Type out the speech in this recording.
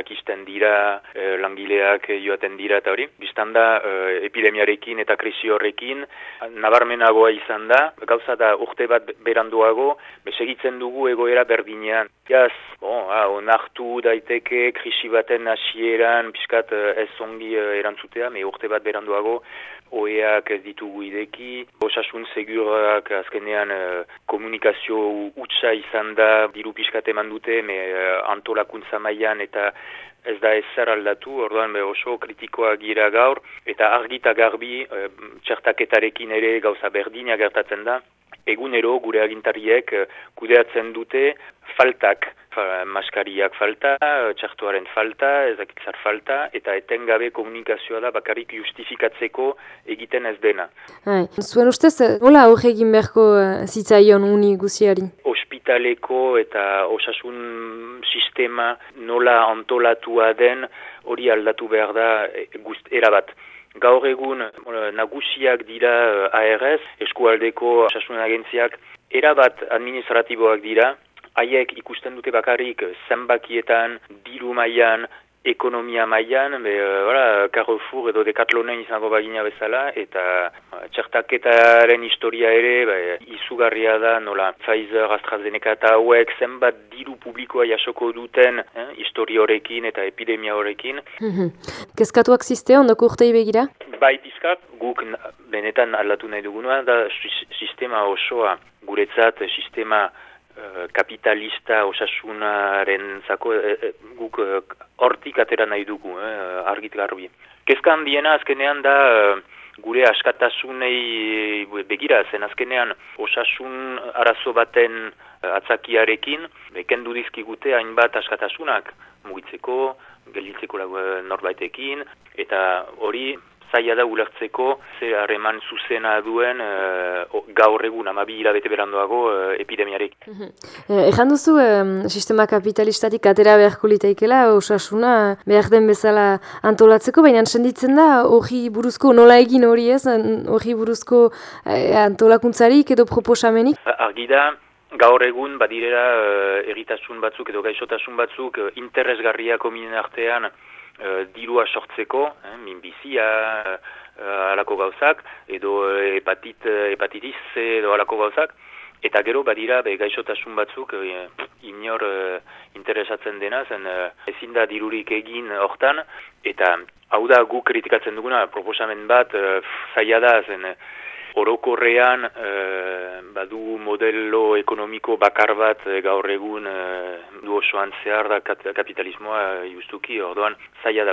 etxeak isten dira, e, langileak joaten dira eta hori. Bistan da, e, epidemiarekin eta krisi horrekin, nabarmenagoa izan da, gauza da urte bat beranduago, besegitzen dugu egoera berdinean. Jaz, bon, ha, onartu daiteke krisi baten hasieran, piskat ez ongi erantzutea, me urte bat beranduago, oeak ez ditugu ideki, osasun segurak azkenean komunikazio utxa izan da, diru piskat eman dute, me antolakuntza mailan eta ez da ezer aldatu, orduan be oso kritikoa gira gaur, eta argita garbi e, txertaketarekin ere gauza berdina gertatzen da, egunero gure agintariek eh, kudeatzen dute faltak, maskariak falta, txartuaren falta, ezakitzar falta, eta etengabe komunikazioa da bakarrik justifikatzeko egiten ez dena. Hai, zuen ustez, nola aurre egin beharko zitzaion uni guziari? Hospitaleko eta osasun sistema nola antolatua den hori aldatu behar da guzt, erabat. Gaur egun nagusiak dira eh, ARS, eskualdeko osasunen agentziak, erabat administratiboak dira, haiek ikusten dute bakarrik zenbakietan, diru mailan, ekonomia mailan, be, uh, Carrefour edo Decathlonen izango bagina bezala, eta uh, txertaketaren historia ere, be, izugarria da, nola, Pfizer, AstraZeneca eta hauek zenbat diru publikoa jasoko duten, eh, historia horrekin eta epidemia horrekin. Mhm. Kezkatuak ziste, ondoko urtei begira? Bai pizkat, guk benetan aldatu nahi duguna, da sistema osoa, guretzat, sistema Eh, kapitalista osasunaren zako e, e, guk hortik atera nahi dugu, eh, argit garbi. Kezkan diena azkenean da gure askatasunei begira zen azkenean osasun arazo baten atzakiarekin bekendu dizkigute hainbat askatasunak mugitzeko, gelditzeko norbaitekin eta hori zaila da ulertzeko ze harreman zuzena duen uh, gaur egun amabi hilabete berandoago uh, epidemiarek. Ejan duzu, sistema kapitalistatik atera beharko litaikela, osasuna behar den bezala antolatzeko, baina senditzen da hori buruzko nola egin hori ez, hori buruzko eh, antolakuntzarik edo proposamenik? Argi da, gaur egun badirera eritasun batzuk edo gaixotasun batzuk uh, interesgarriako minen artean uh, dirua sortzeko, eh, minbizia, uh, alako gauzak, edo hepatit, hepatitis edo alako gauzak, eta gero badira be, gaixotasun batzuk uh, inor uh, interesatzen dena, zen uh, ezin da dirurik egin hortan, eta hau da gu kritikatzen duguna, proposamen bat, uh, zaila da, zen orokorrean e, badu modelo ekonomiko bakar bat e, gaur egun e, du osoan zehar da kapitalismoa justuki, ordoan zaila da